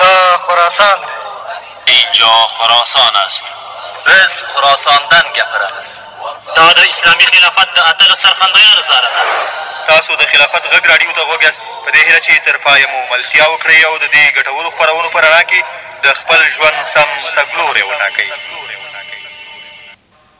دا خراسان دی. اینجا خراسان است. بز خراساندن گپرمز. دا د اسلامي خلافت د اتلو سرخندیانو ساره ده. تاسو د خلافت غږ راډیو ته غوږ یاست، په دې هیله چې تر پایه مو ملتیا وکړئ او د دې ګټورو خپرونو په رڼا کې د خپل ژوند سم تګلوری وټاکئ.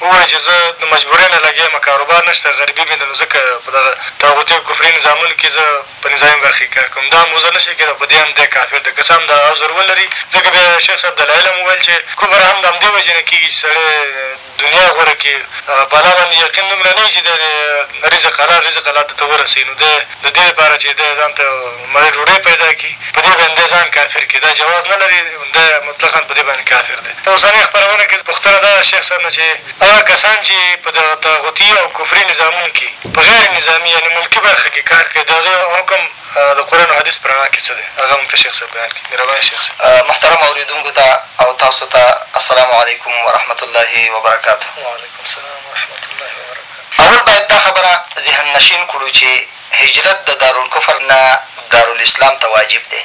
ووایي چې زه د مجبورۍ نه لګیا یم، کاروبار نشته، غریبي مې ده، نو ځکه په دغه طاغوتي او کفري نظامونو کې زه په نظامي برخه کې کار کوم. دا هم عذر نشي کېدای او په دې هم دی کافر دی، که څه هم دا عذر ولري، ځکه بیا شیخ صاحب دلایل هم وویل چې کفر هم د همدې وجې نه کېږي چې سړی دنیا غوره کړي، په الله باندې یقین دومره نه وي چې دی دې رزق حلال رزق الله ده ته ورسوي، نو دی. د دې لپاره چې دی ځان ته مړۍ ډوډۍ پیدا کړي، په دې باندې دی ځان کافر کړي، دا جواز نه لري، دی مطلقاً په دې باندې کافر دی. په اوسنۍ خپرونه کې پوښتنه دا ده شیخ صاحب نه چې هغه کسان چې په دغه طاغوتي او کفري نظامونو کې په غیر نظامي یعنې ملکي برخه کې کار کوي، د هغه حکم د قرآن او حدیث په رڼا کې څه دی؟ هغه موږ ته شیخ صاحب بیان کړي. مهرباني شیخ صاحب. محترمو اورېدونکو ته او تاسو ته السلام علیکم ورحمة الله وبرکاته. وعلیکم السلام ورحمة الله وبرکاته. اول باید دا خبره ذهن نشین کړو چې هجرت د دارالکفر نه دارالاسلام ته واجب دی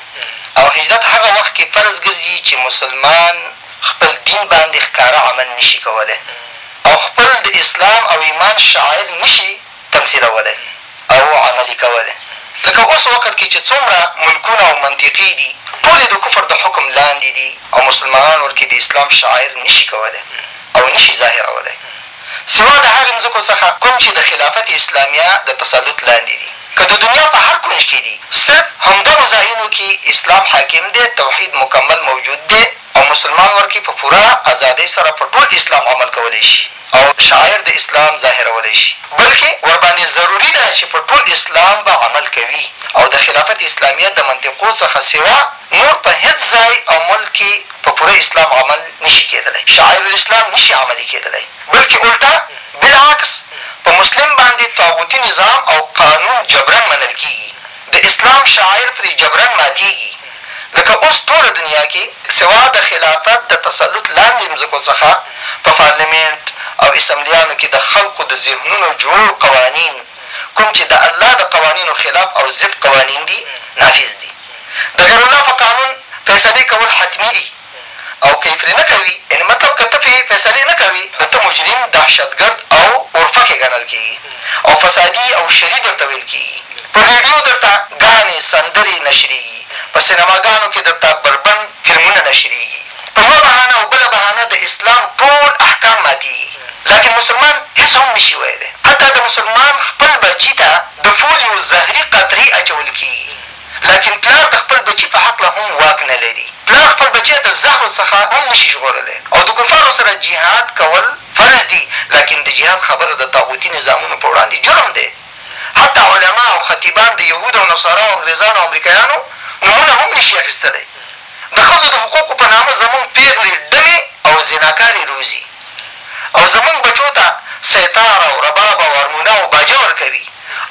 او هجرت هغه وخت کې فرض ګرځي چې مسلمان خپل دین باندې ښکاره عمل نشي کولی او خپل د اسلام او ایمان شعائر نشي تمثیلولی او عملي کولی لکه اوس وقت کې چې څومره ملکونه او منطقې دي ټولې د کفر د حکم لاندې دي او مسلمانان ورکې د اسلام شعائر نشي کولی او نشي ظاهرولی سوا د هغې مځکو څخه کوم چې د خلافت اسلامیه د تسلط لاندې دي، که د دنیا په هر کونج کې دي، صرف همدغو ځایونو کې اسلام حاکم دی، توحید مکمل موجود دی او مسلمان ورکې په پوره ازادۍ سره په ټول اسلام عمل کولی شي او شعائر د اسلام ظاهرولی شي، بلکې ورباندې ضروري ده چې په ټول اسلام به عمل کوي او د خلافت اسلامیه دمنطقو څخه سوا نور په هیڅ ځای او ملک کې په پوره اسلام عمل نشي کیدلی، شعائر الاسلام نشي عملي کیدلی، بلکې الټا، بالعکس، په مسلم باندې طاغوتي نظام او قانون جبراً منل کیږي، د اسلام شعائر پرې جبراً ماتیږي، لکه اوس ټوله دنیا کې سوا د خلافت د تسلط لاندې مځکو څخه په پارلمنټ او اسمبلیانو کې د خلقو د ذهنونو جوړ قوانین کوم چې د الله د قوانینو خلاف او ضد قوانین دي، نافذ دي. د غیر الله په قانون فیصلې کول حتمي دي او که یې پرې نه کوي یعنې مطلب که ته پرې فیصلې نه کوې نو ته مجرم، دهشتګرد او اورپکی ګڼل کېږي او فسادي او شري درته ویل کېږي. په رېډیو درته ګانې، سندرې، نشرېږي، په سینماګانو کې درته بربنډ فلمونه نشرېږي، په یوه بهانه او بله بهانه د اسلام ټول احکام ماتېږي لاکن مسلمان هېڅ هم نشي ویلی حتی د مسلمان خپل بچي ته د فولیو زهري قطرې اچول کېږي لاکن پلار د خپل بچي په حقله هم واک نه لري، پلار خپل بچی د زهرو څخه هم نشي ژغورلی او د کفارو سره جهاد کول فرض دي، لاکن د جهاد خبره د طاغوتي نظامونو په وړاندې جرم دی، حتی علماء او خطیبان د یهودو او نصاراو، انګریزانو او امریکایانو نومونه هم نشي اخیستلی، د ښځو د حقوقو په نامه زموږ پېغلې ډمې او زناکارې روزي او زموږ بچو ته سیتار او رباب او ارمونه او باجه ورکوي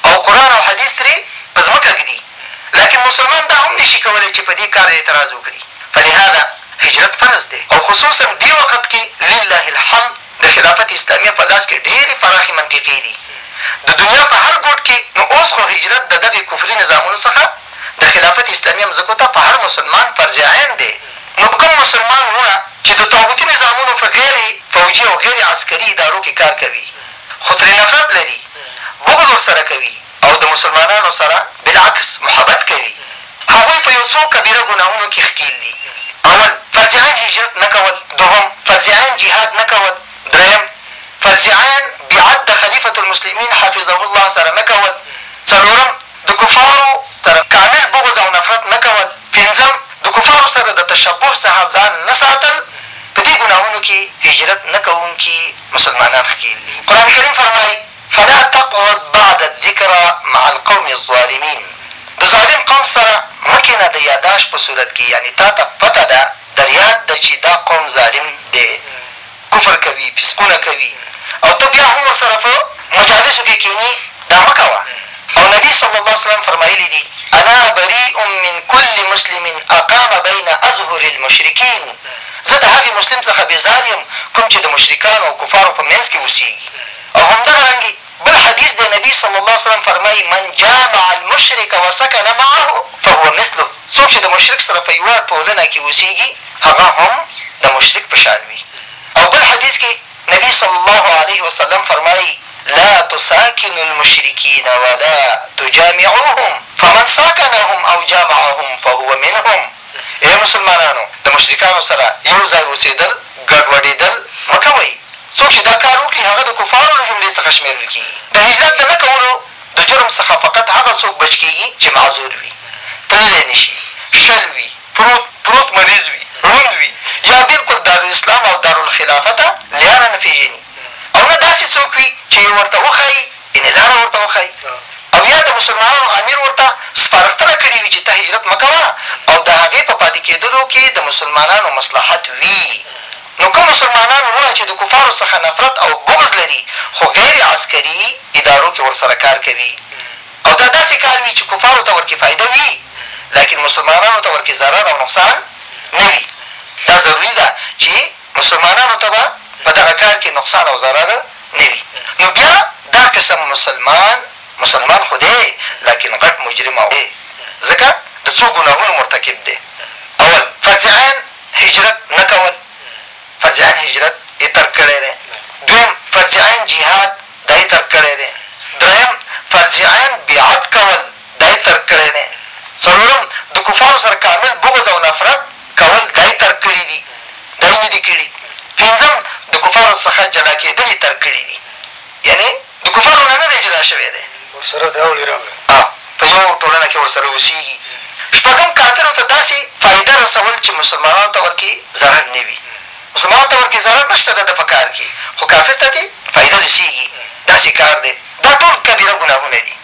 او قرآن او حدیث ترې په ځمکه ږدي لکن مسلمان دا هم نشي کولی چې په دې کار اعتراض وکړي فلهذا هجرت فرض دی او خصوصا دې وخت کې لله الحمد د خلافت اسلامیه په لاس کې ډېرې پراخې منطقې دي د دنیا په هر ګوټ کې، نو اوس خو هجرت د دغې کفري نظامونو څخه د خلافت اسلامیه مځکو ته په هر مسلمان فرض عین دی، نو کوم مسلمان وروڼه چې د طاغوتي نظامونو په غیر فوجي او غیر عسکري ادارو کې کار کوي، خو ترې نفرت لري، بغض ورسره کوي، او د مسلمانانو سره بالعکس محبت کوي هغوی په یو څو کبیره ګناهونو کې ښکیل دي، اول، فرض عین هجرت نه کول، دوهم، فرض عین جهاد نه کول، دریم، فرض عین بیعت د خلیفة المسلمین حفظه الله سره نه کول، څلورم، د کفارو سره کامل بغض او نفرت نه کول، پنځم، د کفارو سره د تشبه څخه ځان نه ساتل، په دې ګناهونو کې هجرت نه کوونکي مسلمانان ښکیل دي، قرآن کریم فرمایي. فلا تقعد بعد الذکری مع القوم الظالمین د ظالم قوم سره مه کېنه د یاداشت په صورت کې یعنې تا ته پته ده در یاد ده چې دا قوم ظالم دی کفر کوي فسقونه کوي او ته بیا هم ورسره په مجالسو کې کېنې دا مه کوه او نبي صلی الله علیه وسلم فرمایلي دي انا بریء من کل مسلم اقام بین اظهر المشرکین زه د هغې مسلم څخه بېزار یم کوم چې د مشرکانو او کفارو په منځ کې اوسېږي او همدغه رنګې بل حدیث دی نبي صلی الله علیه وسلم فرمایي، من جامع المشرک وسکن معه فهو مثله څوک چې د مشرک سره په یوه ټولنه کې اوسېږي هغه هم د مشرک په شان وي او بل حدیث کې نبي صلی الله علیه وسلم فرمایي، لا تساکنو المشرکین ولا تجامعوهم فمن ساکنهم او جامعهم فهو منهم. ای مسلمانانو! د مشرکانو سره یو ځای اوسېدل، ګډوډېدل، مه کوئ. څوک چې دا کار وکړي، هغه د کفارو له جملې څخه شمېرل کېږي. د هجرت د نه کولو د جرم څخه فقط هغه څوک بچ کېږي چې معذور وي، تللی نه شي، شل وي، پروت پروت مریض وي، ړوند وي یا بلکل دارالاسلام او دارالخلافته لاره نه پېژني او نه داسې څوک وي چې یې ورته وښايي یعنې لاره ورته وښايي او یا د مسلمانانو امیر ورته سپارښتنه کړې وي چې ته هجرت مه کوه او د هغې په پاتې کېدلو کې د مسلمانانو مصلحت وي، نو کوم مسلمانان وروڼه چې د کفارو څخه نفرت او بغض لري، خو غیر عسکري ادارو کې ورسره کار کوي او دا داسې کار وي چې کفارو ته ورکې فایده وي، لکن مسلمانانو ته ورکې ضرر او نقصان نه وي، دا ضروري ده چې. مسلمانانو ته به په دغه کار کې نقصان او ضرر نه وي، نو بیا دا قسم مسلمان، مسلمان خو دی لکن غټ مجرم او دی ځکه د څو ګناهونو مرتکب دی، اول، فرض عین هجرت نه کول، فرض عین هجرت یې ترک کړی دی، دویم، فرض عین جهاد دا یې ترک کړی دی، دریم، فرض عین بیعت کول، دا یې ترک کړی دی. څلورم، د کفارو سره کامل بغض او نفرت کول دا یې ترک کړي دي، دا یې نه دي کړي. پنځم، د کفارو څخه جلا کېدل یې ترک کړي دي، یعنې د کفارو نه نه دی جدا شوی دی، په یوه ټولنه کې ورسره اوسېږي. شپږم، کافرو ته داسې فایده رسول چې مسلمانانو ته ورکې ضرر نه وي، مسلمانانو ته ورکې ضرر نشته، د ده په کار کې، خو کافر ته ترې فایده رسېږي، داسې کار دی. دا ټول کبیره ګناهونه دي.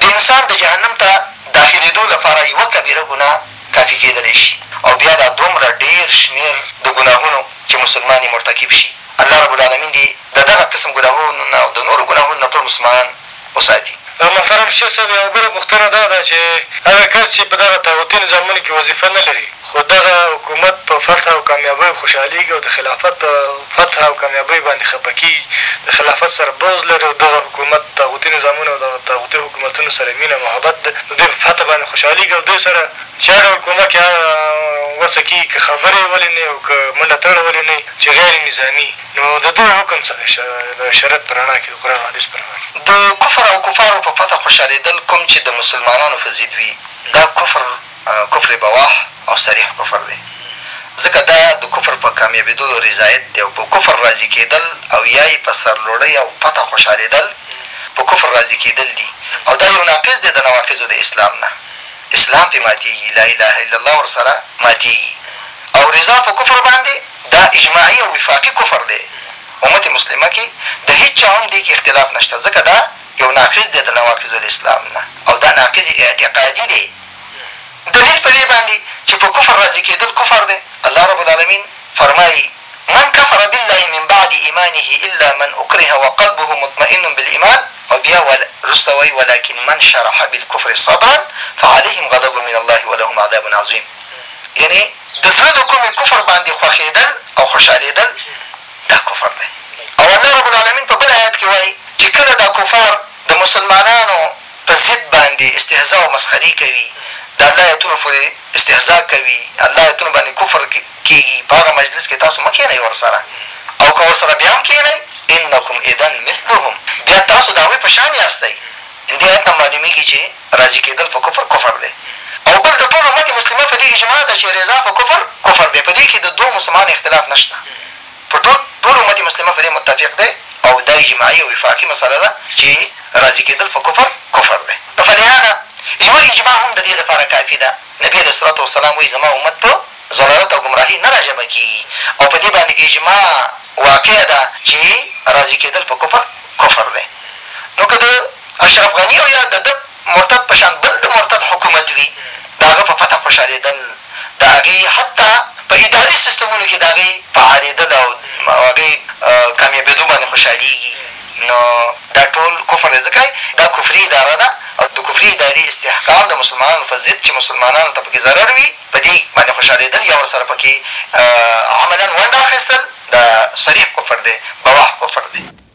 د انسان د جهنم ته داخلېدو لپاره یوه کبیره ګناه کافي کېدلی شي او بیا دا دومره ډېر شمېر د ګناهونو چې مسلمان یې مرتکب شي. الله رب العالمین دې د دغه قسم ګناهونو نه او د نورو ګناهونو نه ټول مسلمانان وساتي. محترم شیخ صاحب! یوه بله پوښتنه دا ده چې هغه کس چې په دغه طاغوتي نظامونو کې وظیفه نه لري، خو دغه حکومت په فتح او کامیابیو خوشحالیږي او د خلافت په فتح او کامیابیو باندې خپه کیږي، د خلافت سره بغض لري او دغه حکومت طاغوتي نظامونه او دغه طاغوتي حکومتونو سره مینه او محبت ده، د دوی په فتح باندې خوشحالیږي او دوی سره چې هر ډول کومک یا وسه کیږي، که خبره یې ولې نه وي او که منډه تړه ولې نه وي، چې غیر نظامي، نو د دوی حکم څه دی؟ د شریعت په رڼا کې، د قرآن او حدیث په رڼا کې. د کفر او کفارو په فتح خوشحالیدل کوم چې د مسلمانانو په ضد وي، دا کفر کفر بواح او صریح کفر دی، ځکه دا د کفر په کامیابېدو رضایت دی او په کفر راضي کېدل او یا یې په سرلوړۍ او فتح خوشحالېدل په کفر راضي کېدل دي او دا یو ناقض دی د نواقضو د اسلام نه، اسلام پرې ماتېږي، لا اله الا الله ورسره ماتېږي او رضا په کفر باندې دا اجماعي او وفاقي کفر دی، امت مسلمه کې د هېچا هم دې کې اختلاف نشته، ځکه دا یو ناقض دی د نواقض الاسلام نه او دا ناقض اعتقادي دی. دلیل په دې باندي چي په کفر راضي کېدل کفر دی، الله رب العلمين فرمايي، من کفر بالله من بعد ایمانه الا من اکره وقلبه مطمئن بالایمان او بیا وروسته وايي، ولکن من شرح بالکفر صدرا فعلیهم غضب من الله ولهم عذاب عظیم یعنې د زړه د کومي کفر باندي خوښېدل او خوشحالېدل دا کفر دی او الله رب العلمين په بل آیت کي وايي چي کله دا کفار د مسلمانانو په ضد باندې استهزاء او مسخرې کوي، د الله ایتونو پورې استهزاء کوي، الله ایتونو باندې کفر کېږي، په هغه مجلس کې تاسو مه کېنئ ورسره او که ورسره بیا هم کېنئ، انکم اذا مثلهم، بیا تاسو د هغوی په شان یاستئ، دې ایت نه معلومېږي چې راضي کېدل په کفر، کفر دی او بل د ټول امت مسلمه په دې اجماع ده چې رضا په کفر، کفر دی، په دې کې د دوو مسلمانو اختلاف نشته. په ټول ټول امت مسلمه په دې متفق دی او دا اجماعي او وفاقي مسئله ده چې راضي کېدل په کفر کفر دی نو فلهذا یوه اجماع هم د دې لپاره کافي ده نبي علیه الصلوة والسلام وایي زما امت په ضلالت او ګمراهۍ نه راژبه کېږي او په دې باندې اجماع واقع ده چې راضي کېدل په کفر کفر دی نو که د اشرف غني او یا د ده مرتد په شان بل د مرتد حکومت وي د هغه په فتح خوشحالېدل د هغې حتی په اداري سیستمونو کې د هغې فعالېدل او هغې کامیابېدو باندې خوشحالېږي نو دا ټول کفر دی ځکه دا کفري اداره ده او د کفري ادارې استحکام د مسلمانانو په ضد چې مسلمانانو ته په کې ضرر وي په دې باندې خوشحالېدل یا ورسره په کې عملاً ونډه اخېستل دا صریح کفر دی بواح کفر دی.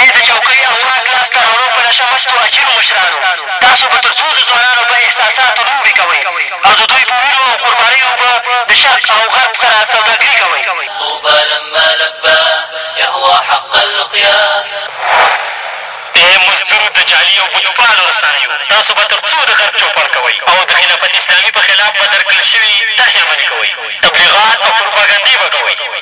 ای د چوکۍ او واک لاس ته راوړو په نشه مستو اجیرو مشرانو! تاسو به تر څو د ځوانانو په احساساتو لوبې کوئ او د دوی په وینو او قربانیو به د شرق او غرب سره سوداګري کوئ؟ طوبی لما لبی یهوی حق اللقیا. ای مزدورو دجالي او بت پالو رسنیو! تاسو به تر څو د غرب چوپړ کوئ او د خلافت اسلامي په خلاف به درکړل شوې طرحې عملي کوئ؟ تبلیغات او پروپاګندې به کوئ؟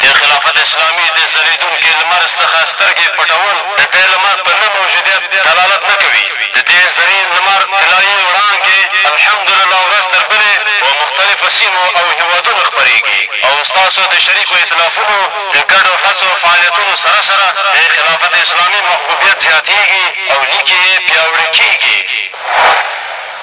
د خلافت اسلامي د ځلېدونکي لمر څخه سترګې پټول د دې لمر په نه موجودیت دلالت نه کوي، د دې زرین لمر طلایي وړانګې الحمدلله ورځ تر بلې په مختلفو سیمو او هېوادونو خپرېږي او ستاسو د شریکو ایتلافونو د ګډو هڅو فعالیتونو سره سره د خلافت اسلامي محبوبیت زیاتېږي او لیکې یې پیاوړې کېږي.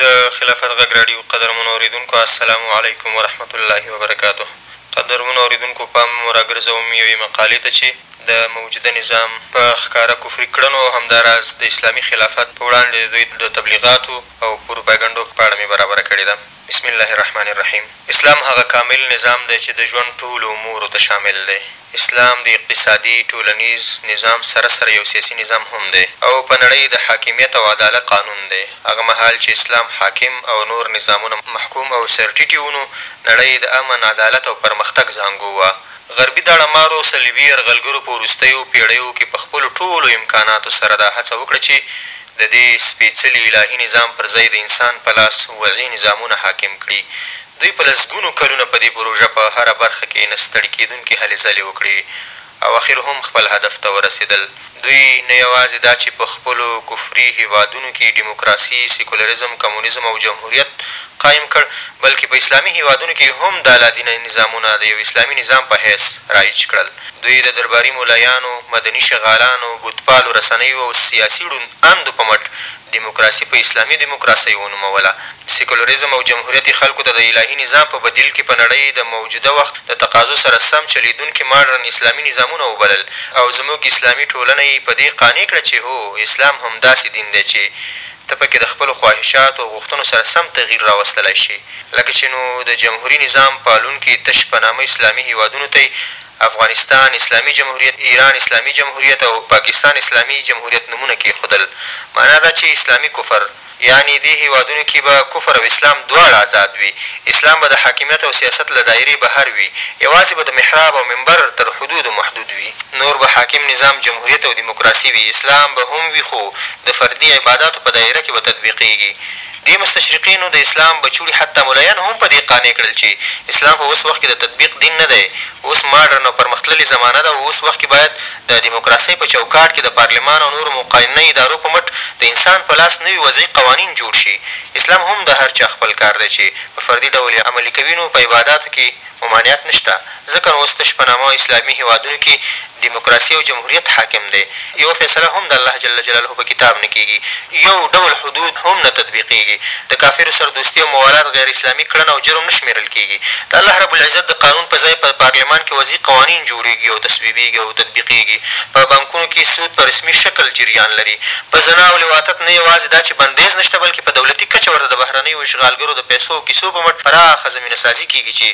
د خلافت غږ راډیو قدرمنو اورېدونکو السلام علیکم ورحمت الله وبرکاته قدرمنو اورېدونکو پام مو راګرځوم یوې مقالې ته چې د موجوده نظام په ښکاره کفري کړنو او همدا راز د اسلامي خلافت په وړاندې د دوی د تبلیغاتو او پروپاګنډو په اړه مې برابره کړې ده بسم الله الرحمن الرحیم اسلام هغه کامل نظام دی چې د ژوند ټولو امورو ته شامل دی اسلام د اقتصادي، ټولنیز، نظام سره سره یو سیاسي نظام هم دی او په نړۍ د حاکمیت او عدالت قانون دی. هغه مهال چې اسلام حاکم او نور نظامونه محکوم او سرټیټي وو، نو نړۍ د امن، عدالت او پرمختګ زانګو وه. غربي داړه مارو صلیبي یرغلګرو په وروستیو پېړیو کې په خپلو ټولو امکاناتو سره دا هڅه وکړه چې د دې سپېڅلي الهي نظام پر ځای د انسان په لاس وضعي نظامونه حاکم کړي، دوی په لسګونو کلونه په دې پروژه په هره برخه کې نه ستړې کېدونکې هلې ځلې وکړې او اخر هم خپل هدف ته ورسېدل. دوی نه یوازې دا چې په خپلو کفري هېوادونو کې ډیموکراسي، سیکولریزم، کمونیزم او جمهوریت قایم کړ، بلکې په اسلامي هېوادونو کې هم دا لادینه نظامونه د یو اسلامي نظام په حیث رایج کړل. دوی د درباري ملایانو، مدني شغالانو، بتپالو رسنیو او سیاسي ړوند اندو په مټ دموکراسي په اسلامي دموکراسۍ ونوموله. سیکولریزم او جمهوریت یې خلکو ته د الهي نظام په بدیل کې په نړۍ د موجوده وخت د تقاضو سره سم چلېدونکي ماډرن اسلامي نظامونه وبلل او زموږ اسلامي ټولنه یې په دې قانع کړه چې هو! اسلام همداسې دین دی چې ته په کې د خپلو خواهشاتو او غوښتنو سره سم تغیر راوستلای شې لکه چې نو د جمهوري نظام پالونکي تش په نامه اسلامي هېوادونو ته یې افغانستان اسلامي جمهوریت، ایران اسلامي جمهوریت او پاکستان اسلامي جمهوریت نومونه کېښودل، معنا دا چې اسلامي کفر، یعنې دې هېوادونو کې به کفر او اسلام دواړه ازاد وي، اسلام به د حاکمیت او سیاست له دایرې بهر وي، یوازې به د محراب او منبر تر حدودو محدود وي. نور به حاکم نظام جمهوریت او دیموکراسي وي، اسلام به هم وي خو د فردي عباداتو په دایره کې به تطبیقېږي. دې مستشرقینو د اسلام بچوړي حتی ملایان هم په دې قانع کړل چې اسلام په اوس وخت کې د تطبیق دین نه دی، اوس ماډرن او پرمختللې زمانه ده او اوس وخت کې باید د دیموکراسۍ په چوکاټ کې د پارلمان او نورو مقننه ادارو په مټ د انسان په لاس نوي وضعي قوانین جوړ شي. اسلام هم د هر چا خپل کار دی چې په فردي ډول یې عملي کوي نو په عباداتو کې ممانعت نشته ځکه نو اوس تش په نامه اسلامي هېوادونو کې دموکراسي او جمهوریت حاکم دی یوه فیصله هم د الله جل جلاله په کتاب نه کېږي یو ډول حدود هم نه تطبیقېږي د کافرو سره دوستي او موالات غیر اسلامي کړنه او جرم نه شمېرل کېږي د الله رب العزت د قانون په ځای په پارلمان کې وضعي قوانین جوړېږي او تصویبېږي او تطبیقېږي په بانکونو کې سود په رسمي شکل جریان لري په زنا او لواطت نه یوازې دا چې بندېز نشته بلکې په دولتي کچه ورته د بهرنیو اشغالګرو د پیسو او کیسو په مټ پراخه وینه سازي کېږي چې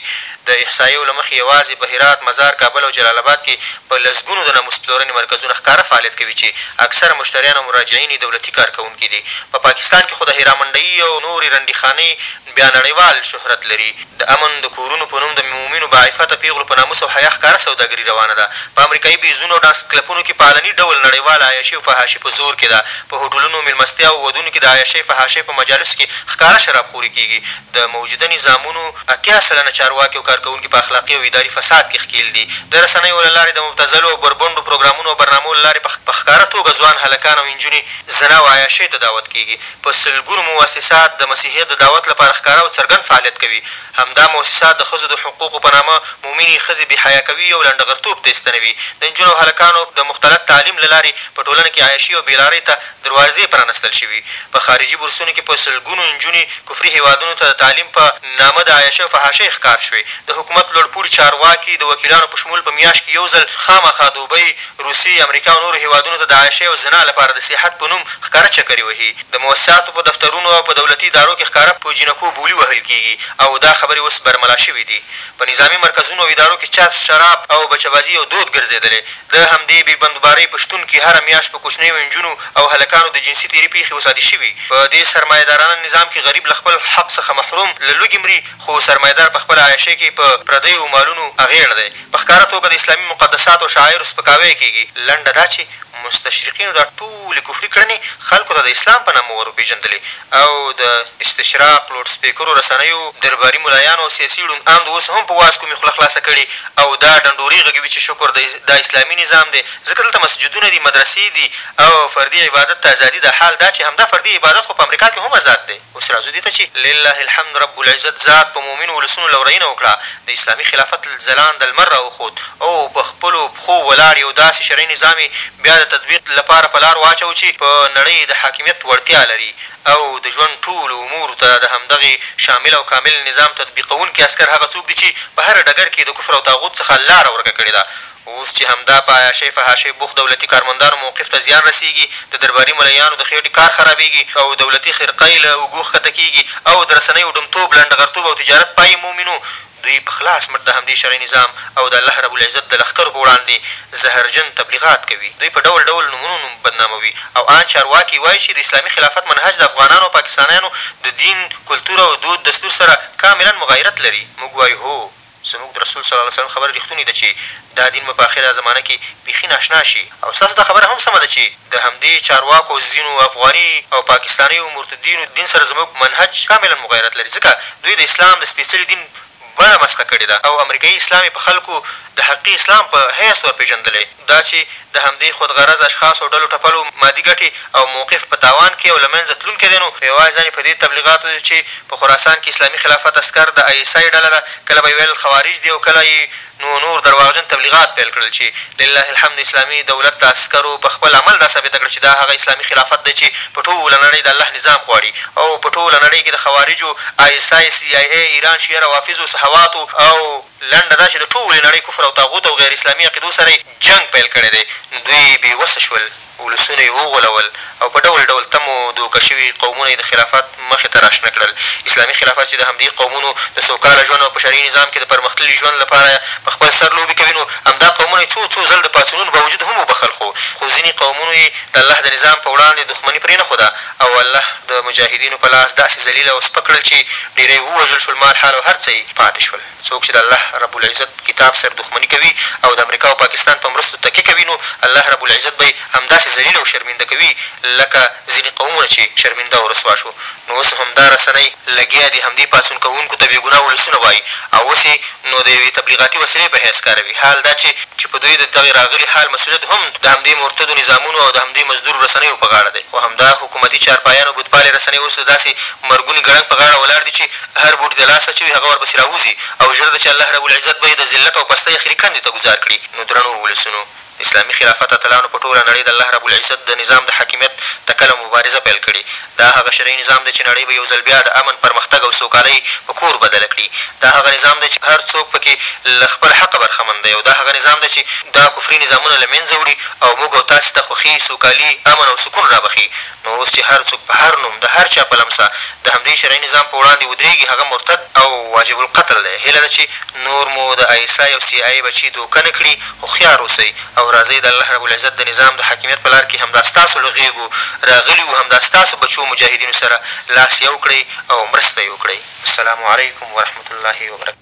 د احصایو له مخې یوازې په هرات، مزار، کابل او جلال اباد کې په لسګونو د ناموسي پلورنې مرکزونه ښکاره فعالیت کوي چې اکثره مشتریان او مراجعین یې دولتي کارکوونکي دي. په پاکستان کې خو د هیرامنډۍ او نورې رنډيخانۍ بیا نړیوال شهرت لري. د امن د کورونو په نوم د مومینو باعفته پېغلو په ناموس او حیا ښکاره سوداګري روانه ده. په امریکایي بیزونو او ډانس کلپونو کې په علني ډول نړیواله عیاشي او فحاشي په زور کې ده. په هوټلونو، مېلمستیاوو، ودونو کې د عیاشۍ فحاشۍ په مجالسو کې ښکاره شراب خوري کېږي. د موجوده نظامونو اتیا سلنه چارواکي او کارکوونکي په اخلاقي او اداري فساد کې ښکېل دي. د رسنیو له لارې د مبتذلو او بربنډو پروګرامونو او برنامو له لارې په ښکاره توګه ځوان هلکان او انجونې زنا او عیاشۍ ته دعوت کېږي. په سلګونو موسسات د مسیحیت د دعوت لپاره ښکاره او څرګند فعالیت کوي. همدا موسسات د ښځو د حقوقو په نامه مؤمنې ښځې بې حیا کوي او لنډغرتوب ته یې ستنوي. د انجونو او هلکانو د مختلط تعلیم له لارې په ټولنه کې عیاشي او بېلارۍ ته دروازې پرانستل شوي. په خارجي بورسونو کې په سلګونو نجونې کفري هېوادونو ته د تعلیم په نامه د عیاشۍ او فحاشۍ ښکار شوې. د حکومت لوړ پوړي چارواکي، د وکیلانو په شمول، په میاشت کې یو ځل خامخا دوبۍ، روسیې، امریکا او نورو هېوادونو ته د عیاشۍ او زنا لپاره د سیاحت په نوم ښکاره چکرې وهي. د موسساتو په دفترونو او په دولتي ادارو کې ښکاره په جینکو بولي وهل کېږي او دا خبرې اوس برملا شوې دي. په نظامي مرکزونو او ادارو کې چرس، شراب او بچه بازي یو دود ګرځېدلی. د همدې بې بندوبارۍ په شتون کې هره میاشت په کوچنیو انجونو او هلکانو د جنسي تېري پېښې وسادي شوي. په دې سرمایه دارانه نظام کې غریب له خپل حق څخه محروم له لوږې مري، خو سرمایه دار په خپله عیاشۍ کې په پردیو مالونو اغېړ دی. په ښکاره توګه د اسلامي مقدساتو او شعایرو سپکاوی کېږي. لنډه دا چې مستشرقینو دا ټولې کفري کړنې خلکو ته د اسلام په نامه وروپېژندلې او د استشراق، لوډ سپېکرو، رسنیو، درباري ملایانو او سیاسي ړوند اندو اوس هم په واز کومې خوله خلاصه کړې او دا ډنډورې غږوي چې شکر دی دا اسلامي نظام دی ځکه دلته مسجدونه دي، مدرسې دي او فردي عبادت ته ازادي ده حال دا چې همدا فردي عبادت خو په امریکا کې هم ازاد دی اوس راځو دې ته چې لله الحمد رب العزت ذات په مؤمنو ولسونو لورینه وکړه د اسلامي خلافت ځلاند لمر راوخوت او په خپلو. خو ولاړ یو داسې شرعي نظام یې بیا د تطبیق لپاره په لار واچوه چې په نړۍ د حاکمیت وړتیا لري او د ژوند ټولو امورو ته د همدغه شامل او کامل نظام تطبیقوونکي عسکر هغه څوک دي چې په هر ډګر کې د کفر او طاغوت څخه لاره ورکه کړې ده اوس چې همدا په عیاشۍ فحاشۍ بوخت دولتي کارمندانو موقف ته زیان رسېږي د درباري ملیانو د خېټې کار خرابېږي او دولتي خرقه یې له اوږو ښکته کېږي او د رسنیو ډمتوب لنډغرتوب او تجارت پای مومي نو دوی په خلاص مټ د همدې شرعي نظام او د الله رب العزت د لښکرو په وړاندې زهرجن تبلیغات کوي. دوی په ډول ډول نومونو نوم بدناموي او آن چارواکي وايي چې د اسلامي خلافت منهج د افغانانو او پاکستانیانو د دین، کلتور او دود دستور سره کاملاً مغایرت لري. موږ وايو هو! زموږ د رسول صلی الله علیه وسلم خبره رښتونې ده چې دا دین به په اخره زمانه کې بیخي ناشنا شي او ستاسو دا خبره هم سمه ده چې، د همدې چارواکو ځینو افغاني او پاکستانیو مرتدینو دین سره زموږ منهج کاملاً مغایرت لري ځکه دوی د اسلام د سپېڅلي دین بڼه مسخه کړې ده او امریکایي اسلام یې په خلکو د حقیقي اسلام په حیث ور پېژندلی دا چې د همدې خود غرضه اشخاصو او ډلو ټپلو مادي ګټې او موقف په تاوان کې او له منځه تلونکی دی نو یوازې ځان یې په دې تبلیغاتو چې په خراسان کې اسلامي خلافت عسکر د آی ایس آی ډله ده کله به یې ویل خوارج دي او کله یې نو نور درواغجن تبلیغات پیل کړل چې لله الحمد اسلامي دولت د عسکرو په خپل عمل دا ثابته کړه چې دا هغه اسلامي خلافت دی چې په ټوله نړۍ د الله نظام غواړي او په ټوله نړۍ کې د خوارجو، ISI، CIA، ایران شیعه روافضو، صحواتو او. لنډه دا چې د ټولې نړۍ کفر او طاغوت او غیر اسلامي عقیدو سره یې جنګ پیل کړی دی نو دوی بې وسه شول. ولسونه یې وغولول او په ډول ډول تمو دوکه شوي قومونه یې د خلافت مخې ته راشنه کړل. اسلامي خلافت چې د همدې قومونو د سوکاله ژوند او په شرعي نظام کې د پرمختللي ژوند لپاره په خپل سر لوبې کوي نو همدا قومونه یې څو څو ځل د پاڅونونو باوجود هم وبخښل خو ځینې قومونو یې د الله د نظام په وړاندې دښمني پرېنښوده او الله د مجاهدینو په لاس داسې ذلیل او سپک کړل چې ډېری ووژل شول مال حال او هر څه یې پاتې شول. څوک چې د الله رب العزت کتاب سره دښمني کوي او د امریکا او پاکستان په مرستو تکیه کوي نو الله رب العزت به یې همداسې ذلیل او شرمینده کوي لکه ځینې قومونه چې شرمینده او رسوا شو نو اوس هم دا رسنۍ لګیا دي همدې پاڅون کوونکو ته بې ګناه ولسونه وایي او اوس یې نو د یوې تبلیغاتي وسیلې په حیث کاروي حال دا چې چې په دوی د دغه راغلي حال مسولیت هم د همدې مرتدو نظامونو او د همدې مزدورو رسنیو په غاړه دی خو همدا حکومتي چارپایان او بتپالې رسنۍ اوس د داسې مرګوني ګړنګ په غاړه ولاړ دي چې هر بوټ د لاسه چې وي هغه ورپسې راوځي او ژر ده چې الله رب العزت به یې د ذلت او پستۍ اخري کندې ته ګوزار کړي. نو درنو ولسونو! د اسلامي خلافت اتلانو په ټوله نړۍ د الله رب العزت د نظام د حاکمیت تکله مبارزه پیل کړې. دا هغه شرعي نظام دی چې نړۍ به یو ځل بیا د امن، پرمختګ او سوکالۍ په کور بدله کړي. دا هغه نظام دی چې هر څوک پکې له خپل حقه برخمن دی او دا هغه نظام دی چې دا کفري نظامونه له منځه وړي او موږ او تاسې ته خوښي، سوکالي، امن او سکون رابخښي. نو اوس چې هر څوک په هر نوم، د هر چا په لمسه د همدې شرعي نظام په وړاندې ودرېږي، هغه مرتد او واجب القتل دی. هیله ده چې نور مو د آی ایس آی او سي آی اې بچي دوکه نه کړي، هوښیار اوسئ او راځئ د الله رب العزت د نظام د حاکمیت په لار کې همدا ستاسو له غېږو راغلیو همدا ستاسو بچو مجاهدینو سره لاس یو کړئ او مرسته یې وکړئ. السلام علیکم ورحمة الله وبرکاته.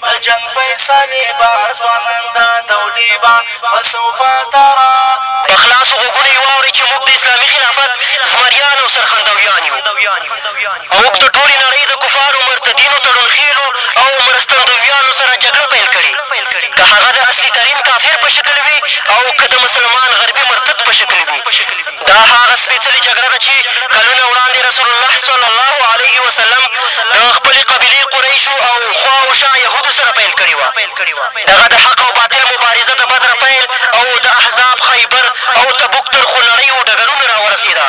په جنګ فیصلې به ځوانان دا دولې به فسوف ترا. په خلاصو غوږونو یې واورئ چې موږ د اسلامي خلافت زمریان او سرخندویان یو. موږ د ټولې نړۍ د کفارو، مرتدینو، تړونخېلو او مرستندویانو سره جګړه پیل کړې، که هغه د اصلي ترین کافر په شکل وي او که د مسلمان غربي مرتد په شکل وي. دا هغه سپېڅلې جګړه ده چې کلونه وړاندې رسول الله صلی الله علیه وسلم د خپلې قبیلې قریشو او خوا او شا یهودو سره پیل کړې وه. دغه د حق او باطل مبارزه د بدر پیل او د احزاب، خیبر او تبوک تر خونړیو ډګرونو را ورسېده.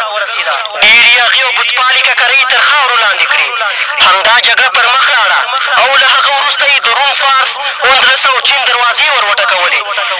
ډېری هغې او بت پالې ککرۍ یې تر خاورو لاندې کړې. همدا جګړه پر مخ لاړه او له هغه وروسته یې د روم، فارس، اندلس او چین دروازې ور وټکولې.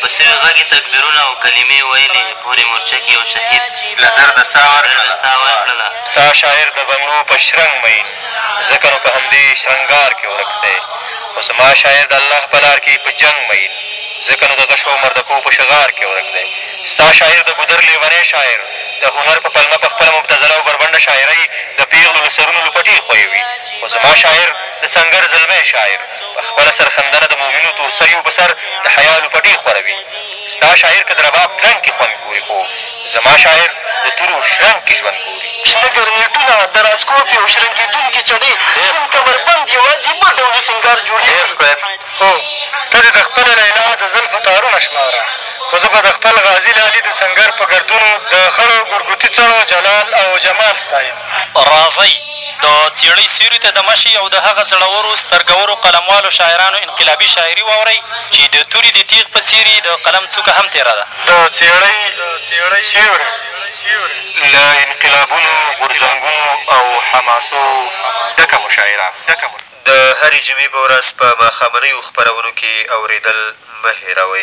په سوي غږ يې تکبيرونه او کلمې ويلې، پورې مورچه کې يو شهيد له درده ساه ورکړله. ستا شاعر د بنګړو په شرنګ مئين ځکه نو په همدې شرنګار کې ورک دی، خو زما شاعر د الله په لار کې په جنګ مئين ځکه نو د غشو مردکو په شغار کې ورک دی. ستا شاعر د ګودر لېونی شاعر د هنر په پلمه په خپله مبتذله او بربنډه شاعرۍ د پېغلو له سرونو لوپټې خويوي، خو زما شاعر د سنګر زلمی شاعر، په خپله سرښندنه د مومینو تورسریو په سر د حیا لوپټې خوروي ستا شاعر که د رباب ترنګ کې خوند ګوري خو زما شاعر د تورو شرنګ کې ژوند ګوري. شنه ګرنېټونه، دراز کوپې او شرنګېدونکې چډې، شین کمربند یو عجیبه ډولي سینګار جوړېږي. هو! ته دې د خپلې لیلا د زلفو تارونه شماره خو زه به د خپل غازي لالي د سنګر په ګردونو د خړو ګرګوتي څڼو جلال او جمال ستایم. راځئ د څېړۍ سیوري ته دمه شئ او د هغه زړورو، سترګورو، قلموالو شاعرانو انقلابي شاعري واورئ چې د توري د تېغ په څېر یې د قلم څوکه هم تېره ده. د څېړۍ سیوری له انقلابونو، غورځنګونو او حماسو ډکه مشاعره. د هرې جمعې په ورځ په ماښامنیو خپرونو کې اورېدل مه هېروئ.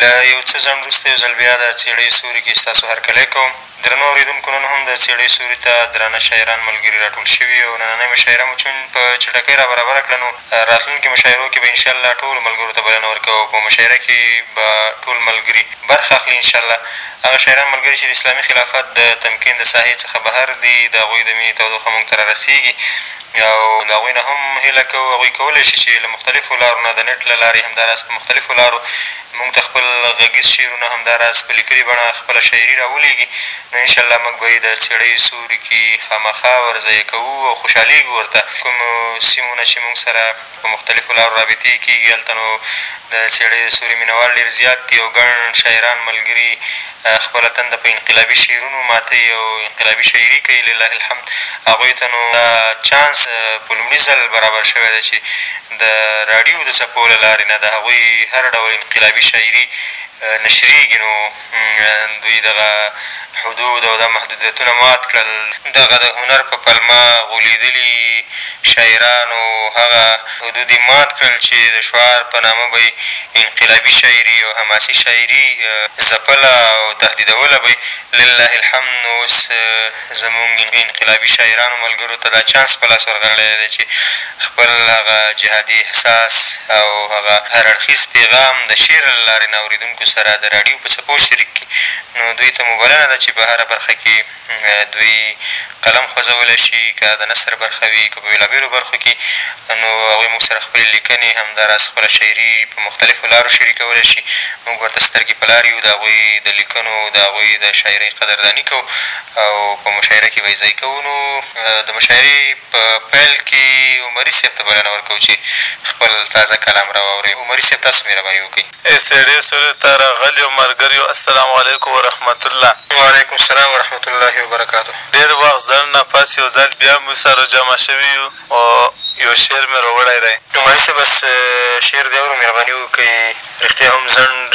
له یو څه ځنډ وروسته یو ځل بیا د څېړۍ سوري کې ستاسو هرکلی کوم. درنو اورېدونکو نن هم د څېړۍ سوري ته درانه شاعران ملګري راټول شوي او نننۍ مشاعره مو چون په چټکۍ را برابره کړه نو راتلونکې مشاعرو کې به ان شاءالله ټولو ملګرو ته بلنه ورکوو او په مشاعره کې به ټول ملګري برخه اخلي ان شاءالله هغه شاعران ملګري چې د اسلامي خلافت د تمکین د ساحې څخه بهر دي د هغوی د مینې تودوخه مونږ ته را رسېږي او د هغوی نه هم هیله کوو، هغوی کولی شي چې له مختلفو لارو نه د نېټ له لارې همدا راز په مختلفو لارو موږ ته خپل غږیز شعرونه همدا راز په لیکلي بڼه خپله شاعري راولېږي نو ان شاءالله موږ به یې د څېړۍ سوري کې خامخا ورضیه کوو او خوشحالېږو ورته کومو سیمو نه چې موږ سره په مختلفو لارو رابطې یې کېږي، هلته نو د څېړۍ د سوري مینه وال ډېر زیات دي او ګڼ شاعران ملګري خپله تنده په انقلابي شعرونو ماتوي او انقلابي شاعري کوي، لله الحمد هغوی ته نو دا چانس په لومړي ځل برابر شوی دی چې د راډیو د څپو له لارې نه د هغوی هر ډول انقلابي شاعري نشرېږي، نو. دوی دغه حدود او دا محدودیتونه مات کړل. دغه د هنر په پلمه غولېدلي شاعرانو هغه حدود یې مات کړل چې د شعار په نامه به یې انقلابي شاعري او حماسي شاعري ځپله او تهدیدوله به یې. لله الحمد نو اوس زموږ انقلابي شاعرانو ملګرو ته دا چانس په لاس ورغللی دی چې خپل هغه جهادي احساس او هغه هر اړخیز پېغام د شعر له لارې نه اورېدونکو سره د راډیو په څپو شریک کړي، نو دوی ته مو بلنه ده چې په هره برخه کې دوی قلم خوځولی شي، که د نثر برخه وي، که په بېلابېلو برخو کې نو هغوی موږ سره خپلې لیکنې، همدا راز خپله شاعري په مختلفو لارو شریکولی شي. موږ ورته سترګې په لار یو، د هغوی د لیکنو او د هغوی د شاعرۍ قدرداني کوو او په مشاعره کې به یې ځای کوو. نو د مشاعرې په پیل کې عمري صیب ته بلنه ورکوو چې خپل تازه کلام راواورئ. عمري صیب تاسو مهرباني وکړئ. ایس ای ډي سولې ته راغلیو ملګریو السلام علیکم ورحمت الله. وعلیکم السلام ورحمت الله وبرکاته. ډېر وخت ځنډ نه پس یو ځل بیا موږ سره جمع شوي یو او یو شعر مې راوړی دی. نعماني صاحب بس شعر دې اورو مهرباني وکړئ. رښتیا هم ځنډ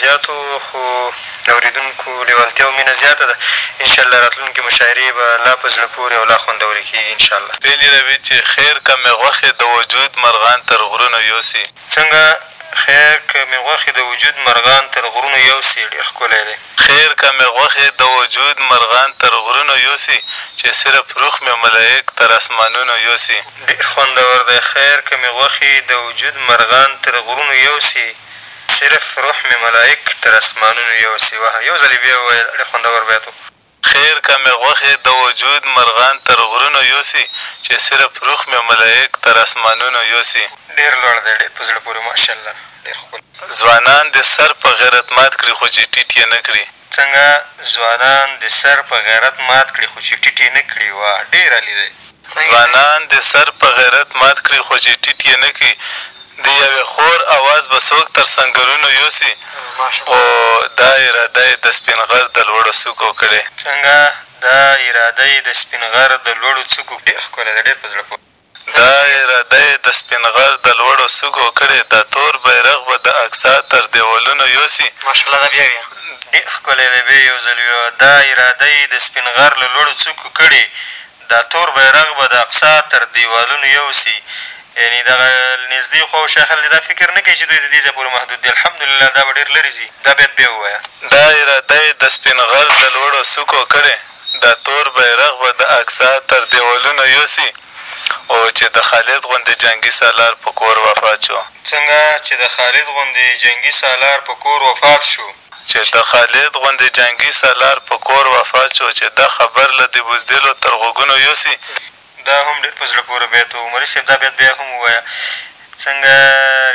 زیات و خو د اورېدونکو لېوالتیا او مینه زیاته ده. ان شاء الله راتلونکې مشاعرې به لا په زړه پورې او لا خوندورې کېږي ان شاء الله. ویلي به وي چې خیر کمې غوښې د وجود مرغان تر غرونو یوسي. څنګه خیر که مې غوښې د وجود مرغان تر غرونو یوسې ډېر ښکلی دی. خیر که مې غوښې د وجود مرغان تر غرونو یوسې چې صرف روح مې ملایک تر اسمانونو یوسې. ډېر خوندور دی. خیر که مې غوښې د وجود مرغان تر غرونو یوسې صرف روح مې ملایک تر اسمانونو یوسې. واه یو ځل یې بیا ووایه دا ډېر خوندور بیت و. خیر که مې غوښې د وجود مرغان تر غرونو یوسي چې صرف روح مې ملایک تر اسمانونو یوسي. ډیر لوړ دی ډیر په زړه پورې ماشاءالله ډیر ښکلی. ځوانان دې سر په غیرت مات کړي خو چې ټیټ یې نه کړي. څنګه ځوانان دې سر په غیرت مات کړي خو چې ټیټ یې نه کړي واه ډیر عالي دی. ځوانان دې سر په غیرت مات کړي خو چې ټیټ یې نه کړي د یوې خور اواز به څوک تر سنګرونو یوسي خو دا اراده یې د سپین غر د لوړو څوکو کړې. څنګه دا اراده یې د سپین غر د لوړو څوکو کړې؟ ډېر ښکلی ده، ډېر په زړه پورې. دا اراده یې د سپین غر د لوړو څوکو کړې دا تور بیرغ به د اقصی تر دیوالونو یوسي. ماشاءالله دا بیا بیا ډېر ښکلی دی بیا یو ځل ویو دا اراده یې د سپین غر له لوړو څوکو کړې دا تور بیرغ به د اقصی تر دیوالونو یوسي، یعنې دغه نږدې خوا او شا خلک دې دا فکر نه کوي چې دوی د دې ځای پورې محدود دي، الحمدلله دا به ډېر لرې ځي، دا بیت بیا ووایه. دا اراده یې د سپین غر د لوړو څوکو کړې، دا تور بیرغ به د اقصی تر دیوالونو یوسي، او چې د خالد غوندې جنګي سالار په کور وفات شو. څنګه چې د خالد غوندې جنګي سالار په کور وفات شو. چه دخالد غوندی جنګی سالار په کور وفات شو چه دا خبر له دبوزدلو تر غوږونو یوسی. دا هم ډېر په زړه پورې بیت و. عمري صیب دا بیت بیا هم ووایه څنګه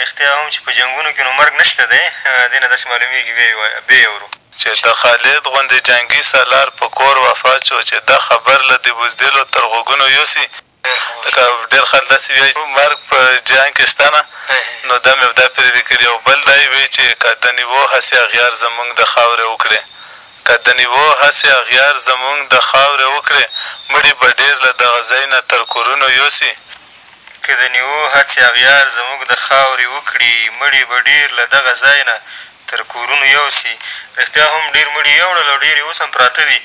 رښتیا هم چې په جنګونو کې نو مرګ نشته دی دې نه داسې معلومېږي ویې وایه بیې ورو. چه دخالد غوندی جنګی سالار په کور وفات شو چه دا خبر له دبوزدلو تر غوږونو یوسی. لکه ډېر خلک داسې وایي چې مرګ په جهان کې شته نه نو دا مې دا پرې لیکلي او بل دا یې وایي چې که د نیوو هسې اغیار زمونږ د خاورې وکړې که د نیوو هسې اغیار زمونږ د خاورې وکړې مړي به ډېر له دغه ځای نه تر کورونو یوسي که د نیوو هسې اغیار زمونږ د خاورې وکړې مړي به ډېر له دغه ځای نه تر کورونو یوسي. رښتیا هم ډېر مړي یې یوړل او ډېر یې اوس هم پراته دي.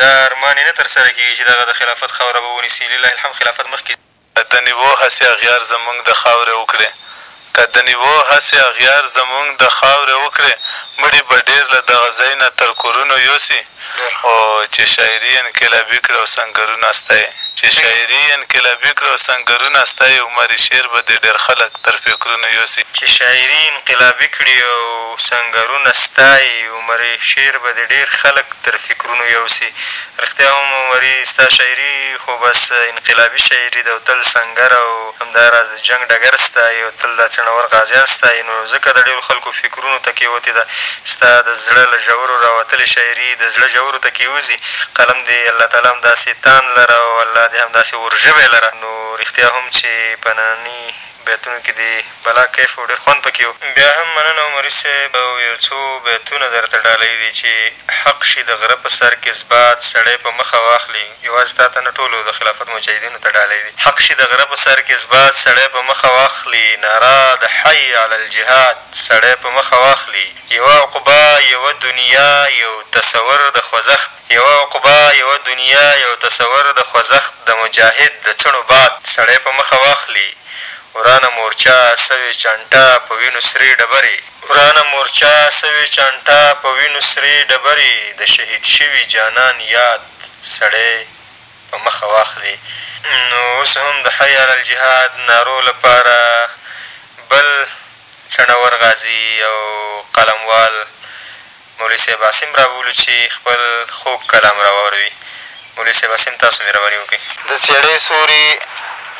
دا ارمان یې نه تر سره کېږي چې دغه د خلافت خاوره به ونیسي. لله الحمد خلافت مخکې ځي. که د نیوو هسې اغیار زمونږ د خاورې وکړې که د نیوو هسې اغیار زمونږ د خاورې وکړې مړي به ډېر له دغه ځای نه تر کورونو یوسي. خو چې شاعري انقلابي کړه او سنګرونه ستا یې چې شاعري انقلابي کړه او سنګرونه ستا یې عمري شعر به دې ډېر خلک تر فکرونو یوسي. چې شاعري انقلابي کړي او سنګرونه ستا یې عمري شعر به دې ډېر خلک تر فکرونو یوسي رښتیا هم عمري ستا شاعري خو بس انقلابي شاعري ده او تل سنګر او همدا راز د جنګ ډګر ستايې او تل دا څڼور غازيان ستايې نو ځکه د ډېرو خلکو فکرونو ته کېوتې ده ستا د زړه له ژورو راوتلې شاعري د زړه ژورو ته کېوځي قلم دې الله تعالی همداسې تاند لره او الله دې همداسې اور ژبی لره نو رښتيا هم چې په ننني بيتونو کې دې بلا کيف او ډېر خوند پکې و. بيا هم مننه عمري صيب او يو څو بيتونه درته ډالۍ دي چې حق شي د غره په سر کې زباد سړی په مخه واخلي. یوازې تاته نه ټولو د خلافت مجاهدینو ته ډالۍ دی حق شي د غره په سر کې زباد سړی په مخه واخلي ناره د حی علی الجهاد سړی په مخه واخلي یوه عقبی یوه دنیا یو تصور د خوځښت یوه عقبی یوه دنیا یو تصور د خوځښت د مجاهد د څڼو باد سړی په مخه واخلي ورانه مورچه سوې چانټه په وینو سرې ډبرې. ورانه مورچه سوې چانټه په وینو سرې ډبرې د شهید شوي جانان یاد. سړی په مخه واخلي، نو اوس هم د حی علی الجهاد نارو لپاره بل څڼور غازي او قلموال مولوي صاحب عاصم رابولو چې خپل خوږ کلام راواوروي. مولوي صاحب عاصم تاسو مهرباني وکړئ. د څېړۍ سوري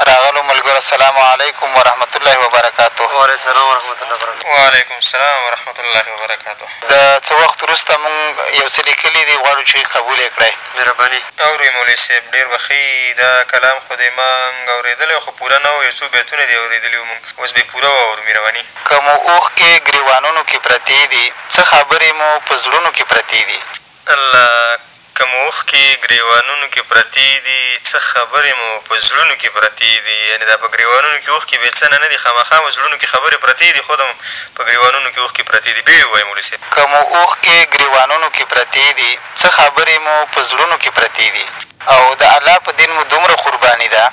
راغلو ملګرو السلام علیکم ورحمت الله وبرکاته. وعلیکم السلام ورحمت الله وبرکاته. وعلیکم السلام ورحمت الله وبرکاته. له څه وخت وروسته مونږ یو څه لیکلي دي غواړو چي قبول یې کړی. مهرباني. اوری مولوی صیب ډېر به ښه یی دا کلام خو دی مانګ اورېدلی وو خو پوره نه وو یو څو بیتونه دی اورېدلی وو مونګ اوس بی پوره واورو میروانی. که مو اوښکې ګریوانونو کې پرتې دي څه خبرې مو په زړونو کې پرتې دي. الله که مو اوښکې ګرېوانونو کې پرتې دي څه خبرې مو په زړونو کې پرتې دي یعنې دا په ګرېوانونو کې اوښکې بې څه نه نه دي خامخا مو زړونو کې خبرې پرتې دي خود هم په ګرېوانونو کې اوښکې پرتې دي بیا یې ووایه مولوي صاحب. که مو اوښکې ګرېوانونو کې پرتې دي څه خبرې مو په زړونو کې پرتې دي او د الله په دین مو دومره قرباني ده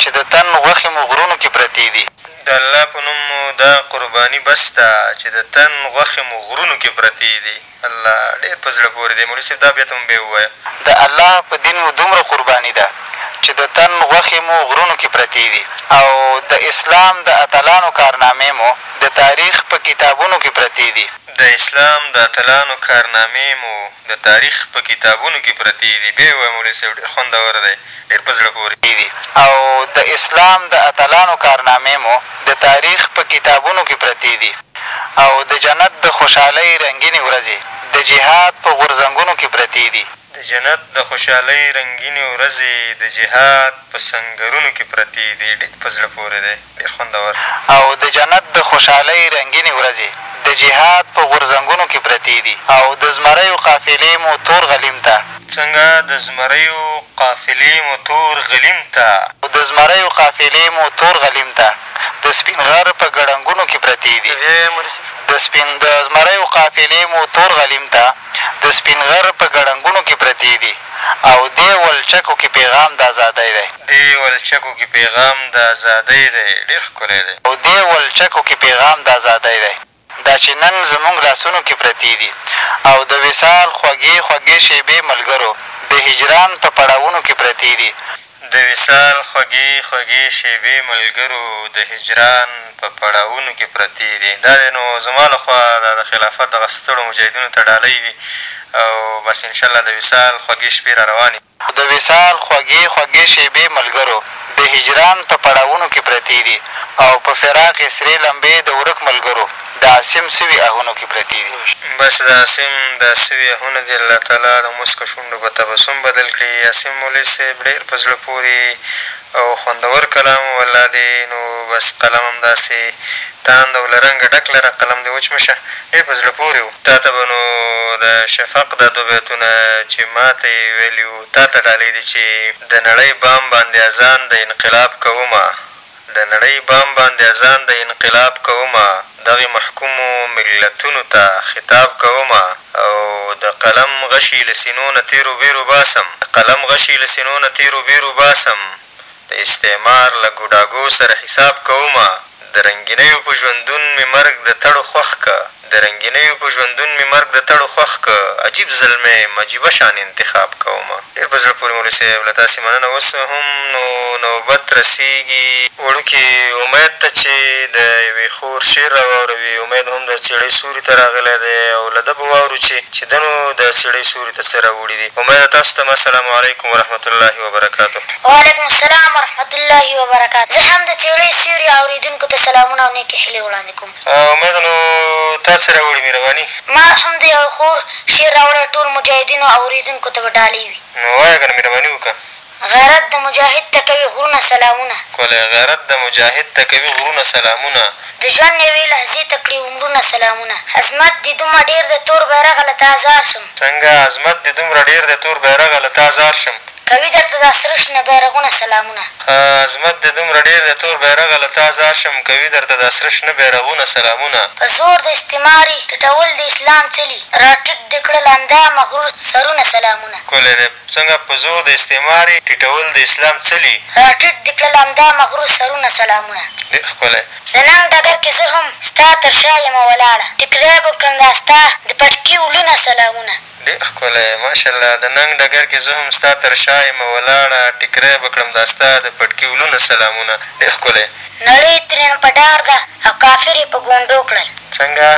چې د تن غوښې مو غرونو کې پرتې دي. د الله په نوم مو دا قرباني بس ده چې د تن غوښې مو غرونو کې پرتې دي. الله ډېر په زړه پورې دی مولوي صاحب دا بیت هم بیا ووایه. د الله په دین مو دومره قرباني ده چې د تن غوښې مو غرونو کې پرتې دي او د اسلام د اتلانو کارنامې مو د تاریخ په کتابونو کې پرتې دي. د اسلام د اتلانو کارنامې مو د تاریخ په کتابونو کې پرتې دي بیا یې ووایه مولوي صاحب ډېر خوندور دی. ډېر په زړه پورې دي او د اسلام د اتلانو کارنامې مو د تاریخ په کتابونو کې پرتې دي او د جنت د خوشحالۍ رنګینې ورځې د جهاد په غورځنګونو کې پرتې دي. د جنت د خوشحالۍ رنګینې ورځې د جهاد په سنګرونو کې پرتې دي، ډېر په زړه پورې دی. ډېر خوندور. او د جنت د خوشحالۍ رنګینې ورځې د جهاد په غورځنګونو کې پرتې دي او د زمریو قافلې مو تور غلیم ته. څنګه د زمریو قافلې مو تور غلیم ته. او د زمریو قافلې مو تور غلیم ته. د سپین غر په ګړنګونو کې پرتې دي. د سپین د زمریو قافلې مو تور غلیم ته. د سپين غر په ګړنګونو کې پرتې دي او دې ولچکو کې پېغام د ازادۍ دی. دې ولچکو کې پېغام د ازادۍ دی. ډېر ښکلی دی. او دې ولچکو کې پېغام د ازادۍ دی. دا چې نن زموږ لاسونو کې پرتې دي او د وصال خوږې خوږې شېبې ملګرو د هجران په پړاوونو کې پرتې دي. د وصال خوږې خوږې شېبې ملګرو د هجران په پړاوونو کې پرتې دي، دا دی نو زما له خوا دا د خلافت دغه ستړو مجاهدینو ته ډالۍ وي او بس ان شاء الله د وصال خوږې شپې را روانې دي. د وصال خوږې خوږې شېبې ملګرو د هجران په پړاوونو کې پرتې دي او په فراق یې سرې لمبې د ورک ملګرو د عاصم سوي اهونو کي پرتې دي. بس د عاصم دا سوي اهونه دي الله تعالی د موسکه شونډو په تبسم بدل کړي عاصم موليس صيب ډير په زړه پوري او خوندور کلام وو الله دي نو بس قلم هم داسي تاند او له رنګه ډک لره قلم دي وچ مه شه ډير په زړه پوري وو. تاته به نو د شفق دا دوه بيتونه چي ماته يي ويلي وو تاته ډالۍ دي چي د نړۍ بام باندي اذان د انقلاب کومه د نړۍ بام باندې اذان د انقلاب کومه دغې محکومو ملتونو ته خطاب کومه او د قلم غشي له سينو نه تېر و بېر وباسم د قلم غشي له سينو نه تېر و بېر وباسم د استعمار له ګوډاګو سره حساب کومه د رنګينيو په ژوندون مې مرګ د تړو خوښ که د رنګینیو په ژوندون مې مرګ د تړو خوښ که عجیب زلمی یم عجیبه شان انتخاب کومه. ډېر په زړه پورې مولوي صاحب له تاسې مننه اوس هم نو نوبت رسېږي. وړوکي امید ته چې د یوې خور شعر را واوروي امید هم د څېړۍ سوري ته راغلی دی او له ده به واورو چې چې ده نو د څېړۍ سوري ته څه راوړي دي امیده تاسو ته هم السلام علیکم ورحمت الله وبرکاته. وعلیکم السلام ورحمت الله وبرکاته زه هم د څېړۍ سیوري اورېدونکو ته سلامونه او نېکې هیلې وړاندې کوم. امېد نو تا څه راوړي مهرباني. ما هم د یوې خور شعر راوړی ټول مجاهدینو او اوریدونکو ته به ډالۍ وي. نو وایه کنه مهرباني وکړه. غیرت د مجاهد ته کوي غرونه سلامونه. ښکلی غیرت د مجاهد ته کوي غرونه سلامونه. د ژوند یوې لحظې ته کړي عمرونه سلامونه. عظمت دې دومره ډېر دی تور بیرغه له تا ځار شم. څنګه عظمت دې دومره ډېر دی تور بیرغه له تا ځار شم. کوي درته دا سره شنه بيرغونه سلامونه. عظمت دې دومره ډېر دی تور بيرغه له تا ځار شم کوي درته دا سره شنه بيرغونه سلامونه. په زور د استعمار يې ټټول د اسلام څلي را ټيټ دې کړل همدا مغرور سرونه سلامونه. ښکلی دی څنګه په زور د استعمار يې ټټول د اسلام څلي. را ټيټ دې کړل همدا مغرور سرونه سلامونه. ډېر ښکلی. د ننګ ډګر کې زه هم ستا تر شا يمه ولاړه ټکری به کړم دا ستا د پټکي ولونه سلامونه. ډېر ښکلی یې ماشاءالله د ننګ ډګر کې زه هم ستا تر شا یمه ولاړه ټیکری به کړم دا ستا د پټکي ولونه سلامونه ډېر ښکلی. نړۍ ترینه په ډار ده او کافر یې په ګونډو کړل. څنګه؟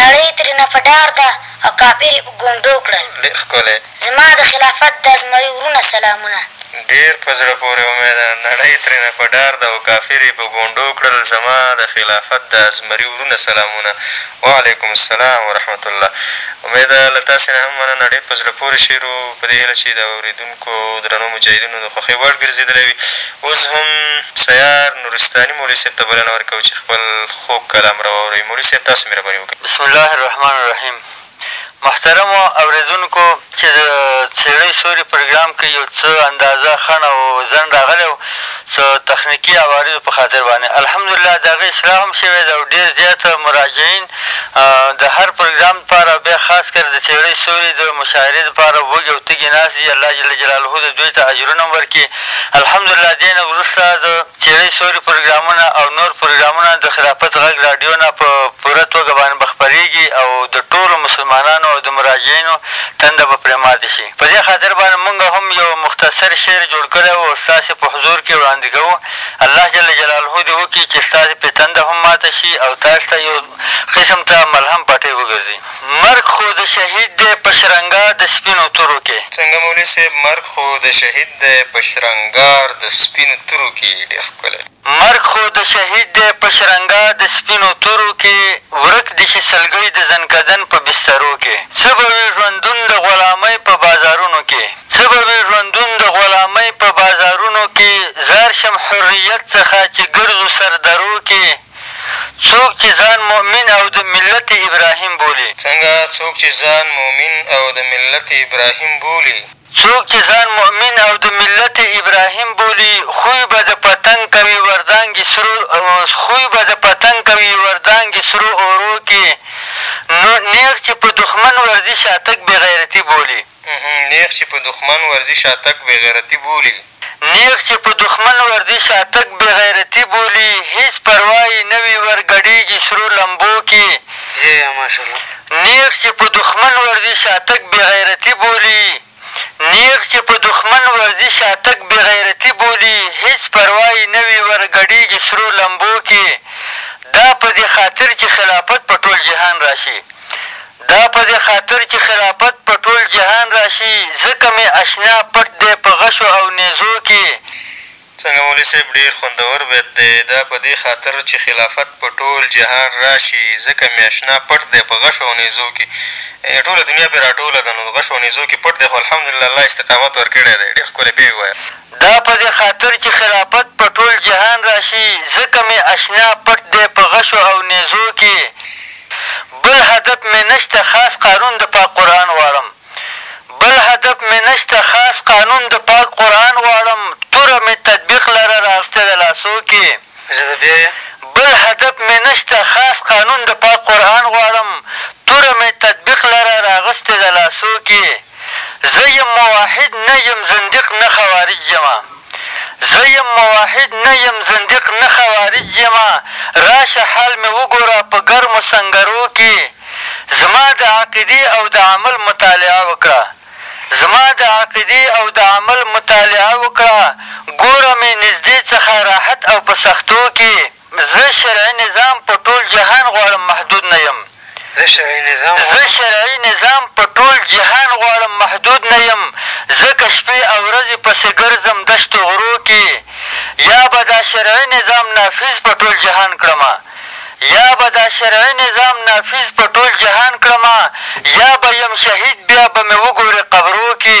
نړۍ ترینه په ډار ده او کافر یې په ګونډو کړل. ډېر ښکلی. زما د خلافت د زمري ورونه سلامونه. ډېر په زړه پورې امیده نړۍ ترینه په ډار ده او کافر یې په ګونډو کړل زما د خلافت د زمري ورونه سلامونه وعلیکم السلام ورحمت الله امید له تاسې نه هم مننه ډېر په زړه پورې شعر و په دې هیله چې د اورېدونکو او درنو مجاهدینو د خوښۍ وړ ګرځېدلی وي اوس هم سیار نورستاني مولوي صاحب ته بلنه ورکوو چې خپل خوږ کلام راواوروي مولوي صاحب تاسو مهرباني وکړئ. بسم الله الرحمن الرحیم محترمو اورېدونکو چې د څېړۍ سوري پرګرام کښې يو څه اندازه خڼ او ځنډ راغلی ؤ څه تخنيکي عوارضو په خاطر باندې الحمدالله د هغې اصلاح هم شوې ده او ډېر زيات مراجعين د هر پرګرام دپاره او بيا خاص کر د څېړۍ سوري د مشاعرې دپاره وږي او تږي ناست دي الله جل جلاله د دوی ته اجرونه هم ورکړي الحمدالله دې نه وروسته د څېړۍ سوري پروګرامونه او نور پروګرامونه د خلافت غږ راډيو نه په پوره توګه باندې به خپرېږي او د ټولو مسلمانانو او د مراجعينو تنده به پرې ماته شي په دې خاطر باندې مونږ هم يو مختصر شعر جوړ کړی وو او ستاسې په حضور کې وړاندې کوو الله جل جلاله دې وکړي چې ستاسې پرې تنده هم ماته شي او تاسې ته يو قسم ته ملهم پټۍ وګرځي. مرګ خو د شهید دی په شرنګار د سپینو تورو کې. څنګه مولوي صیب مرګ خو د شهید دی په شرنګار د سپینو تورو کې. ډېر ښکلی. مرګ خو د شهید دی په شرنګار د سپینو تورو کې ورک دې شي سلګۍ د زنکدن په بسترو کې څه به وي ژوندون د غلامۍ په بازارونو کې څه به وي ژوندون د غلامۍ په بازارونو کې ځار شم حریت څخه چې ګرځو سر درو کې څوک چې ځان مؤمن او د ملت ابراهیم بولي. څنګه څوک چې ځان مؤمن او د ملت ابراهیم بولي. څوک چې ځان مؤمن او د ملت ابراهیم بولي خوی به د پتنګ کوي وردانګي سرو خوی به د پتنګ کوي وردانګي سرو اورو کې نو نېغ چې په دښمن ورځي شاتګ بې غیرتي بولي. نېغ چې په دښمن ورځي شاتګ بېغیرتي بولي. نېغ چې په دښمن ورځي شاتګ بېغیرتي بولي هېڅ پروا یې نه وي ور ګډېږي سرو لمبو کې نېغ چې په دښمن ورځي شاتګ بېغیرتي بولي نېغ چې په دښمن ورځي شاتګ بېغیرتي بولي هېڅ پروا یې نه وي ور ګډېږي سرو لمبو کې دا په دې خاطر چې خلافت په ټول جهان راشي دا په دې خاطر چې خلافت په ټول جهان راشي ځکه مې اشنا پټ دی په غشو او نېزو کې. څنګه مولوي صاحب ډېر خوندور بیت دی دا په دې خاطر چې خلافت په ټول جهان راشي ځکه مې اشنا پټ دی په غشو او نېزو کې یعنې ټوله دنیا پرې راټوله ده نو غشو او نېزو کې پټ دی خو الحمدلله الله استقامت ورکړی دی ډېر ښکلی بیا یې ووایه. دا په دې خاطر چې خلافت په ټول جهان راشي ځکه مې اشنا پټ دی په غشو او نېزو کې. بل هدف مې نشته خاص قانون د پاک قرآن غواړم بل هدف مې نشته خاص قانون د پاک قرآن غواړم توره مې تطبیق لره راغسته ده لاسو کې بل هدف مې نشته خاص قانون د پاک قرآن غواړم توره مې تطبیق لره راغسته ده لاسو کې. زه یم موحد نه یم زندیق نه خوارج یمه زه یم موحد نه یم زندیق نه خوارج یمه راشه حال مې وګوره په ګرمو سنګرو کې زما د عقیدې او د عمل مطالعه وکړه زما د عقیدې او د عمل مطالعه وکړه ګوره مې نږدې څخه راحت او په سختو کې زه شرعي نظام په ټول جهان غواړم محدود نه یم زه شرعي نظام زه شرعي نظام په ټول جهان غواړم محدود نه یم ځکه شپې او ورځې پسې ګرځم دشتو غرو کې یا به دا شرعي نظام نافذ په ټول جهان کړم یا به دا شرعي نظام نافذ په ټول جهان کړم یا به یم شهید بیا به مې وګورې قبرو کې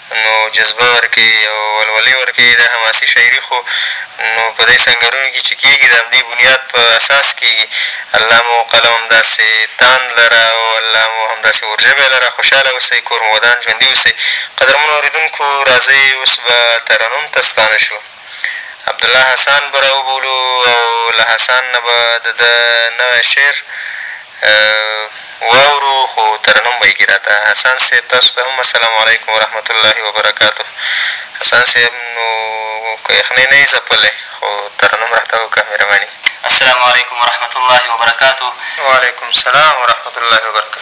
نو جذبه ورکوي او ولولې ورکوي دا حماسي شاعري خو نو په دې سنګرونو کي چي کېږي د همدې بنياد په اساس کېږي الله مو قلم همداسي تاند لره او الله مو همداسي اورژبی لره خوشحاله اوسئ کور مو ودان ژوندي اوسئ قدرمنو اورېدونکو راځئ اوس به ترنم ته ستانه شو. عبدالله حسان به راوبولو او له حسان نه به د ده نوی شعر واورو خو ترنم به یې کړي راته حسان صیب تاسو ته هم السلام علیکم ورحمت الله وبرکاته حسان صیب نو که یخنۍ نه یې ځپلی خو ترنم راته وکړه مهرباني السلام علیکم ورحمت الله وبرکاته. وعلیکم السلام ورحمت الله وبرکاته.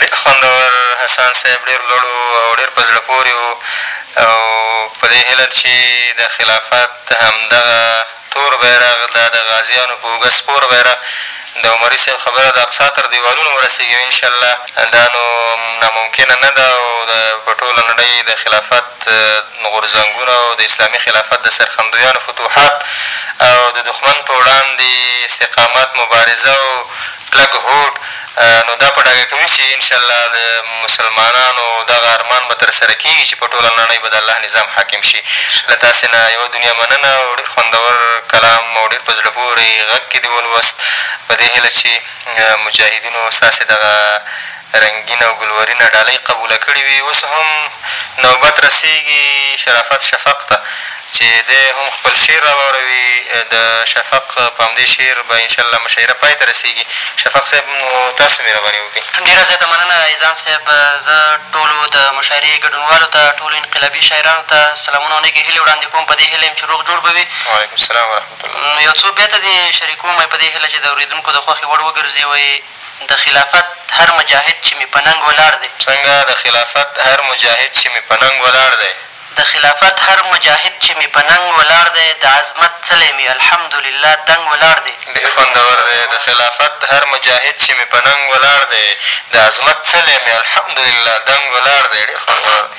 ډېر خوندور حسان صاحب ډېر لوړ و او ډېر په زړه پورې و او په دې هېله چې د خلافت همدغه تور بیرغ دا د غازیانو په اوږه سپور بیرغ د عمري صاحب خبره د اقصی تر دېوالونو ورسېږي او ان شاء الله دا نو ناممکنه نه ده او د په ټوله نړۍ د خلافت غورځنګونه او د اسلامي خلافت د سرښندویانو فتوحات او د دښمن په وړاندې استقامت مبارزه او کلک هوډ نو دا په ډاګه کوي چې ان شاء الله د مسلمانانو دغه ارمان به تر سره کېږي چې په ټوله نړۍ به د الله نظام حاکم شي. له تاسې نه یوه دنیا مننه او ډېر خوندور کلام او ډېر په زړه پورې غږ کې دې ولوست په دې هېله چې مجاهدینو ستاسې دغه رنګینه او ګلورینه ډالۍ قبوله کړې وي، اوس هم نوبت رسېږي شرافت شفق ته چې دی هم خپل شعر راواوروي، د شفق په همدې شعر به انشاء الله مشاعره پای ته رسېږي، شفق صاحب نو تاسو مهرباني وکړئ. ډېره زیاته مننه ایزان صاحب، زه ټولو د مشاعرې ګډونوالو ته، ټولو انقلابي شاعرانو ته سلامونه او نېکې هیلې وړاندې کوم، په دې هیله یم چې روغ جوړ به وي. وعلیکم السلام ورحمة الله. نو یو څو بیته دې شریکوم په دې هیله چې د اورېدونکو د خوښې وړ وګرځېوئ. د خلافت هر مجاهد چې مې په ننګ ولاړ دی. څنګه د خلافت هر مجاهد چې مې په ننګ ولاړ دی. د خلافت هر مجاهد چې مې په ننګ ولاړ دی د عظمت څلی مې الحمد لله دنګ ولاړ دی. ډېر خوندور دی. د خلافت هر مجاهد چې مې په ننګ ولاړ دی د عظمت څلی مې الحمد لله دنګ ولاړ دی. ډېر خوندور دی.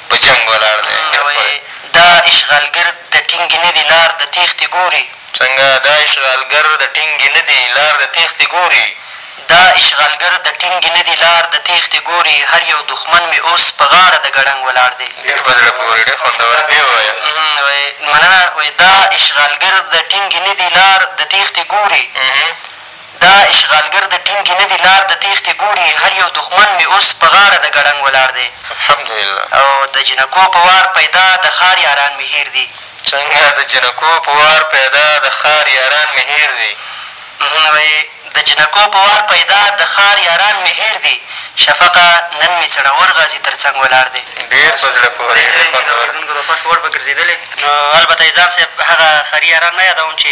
په جنګ ولاړ دی. ته وایې دا اشغالګر د ټینګې نه دي لار د تېښتې ګوري. څنګه دا اشغالګر د ټینګې نه دي لار د تېښتې ګوري. دا اشغالګر د ټینګې نه دي لار د تېښتې ګوري هر یو دښمن مې اوس په غاړه د ګړنګ ولاړ دی. ډېر په زړه پورې ډېر خوندور بیا ووایه. ته وایې مننه. دا اشغالګر د ټینګې نه دي لار د تېښتې ګوري. دا اشغالګر د ټینګې نه دي لار د تېښتې ګوري هر یو دښمن مې اوس په غاړه د ګړنګ ولاړ دی الحمدلله او د جینکو په وار پیدا د ښار یاران مې هېر دي. څنګه د جینکو په وار پیدا د ښار یاران مې هېر دي. نن به یې د جینکو په وار پیدا د ښار یاران مې هېر دي شفقه نن مې څڼور غازي تر څنګ ولاړ دی. ډېر په زړه پورې ډېر خوندور. د اورېدونکو د خوښې وړ به ګرځېدلې. نو البته یې ځان صاحب هغه ښاري یاران نه یادوم چې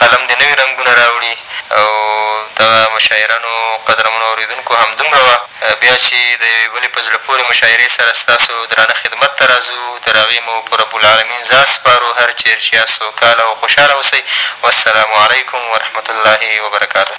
قلم دې نوي رنګونه راوړي او دغه مشاعرنو قدرمنو اورېدونکو همدومره وه بیا چې د یوې بلې په زړه پورې مشاعرې سره ستاسو درانه خدمت ته راځو تر هغې مو په رب العالمین ذات سپارو هر چېر چې یاست سوکاله او خوشحاله اوسئ والسلام علیکم ورحمة الله وبرکاته.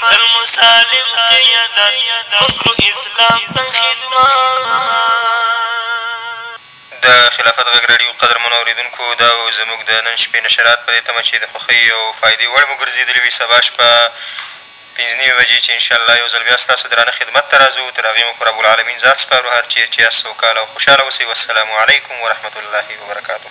تر مسالم قیادت وکړو اسلام ته خدمت. د خلافت غږ راډیو قدرمنو اورېدونکو دا و زموږ د نن شپې نشرات په دې تمه چې د خوښۍ او فایدې وړ مو ګرځېدلي وي سبا شپه پنځه نیمې بجې چې انشاالله یو ځل بیا ستاسو درانه خدمت ته راځو تر هغې مو په رب العالمین ذات سپارو هر چېر چې یاست سوکاله او خوشاله اوسئ والسلام علیکم ورحمة الله وبرکاته.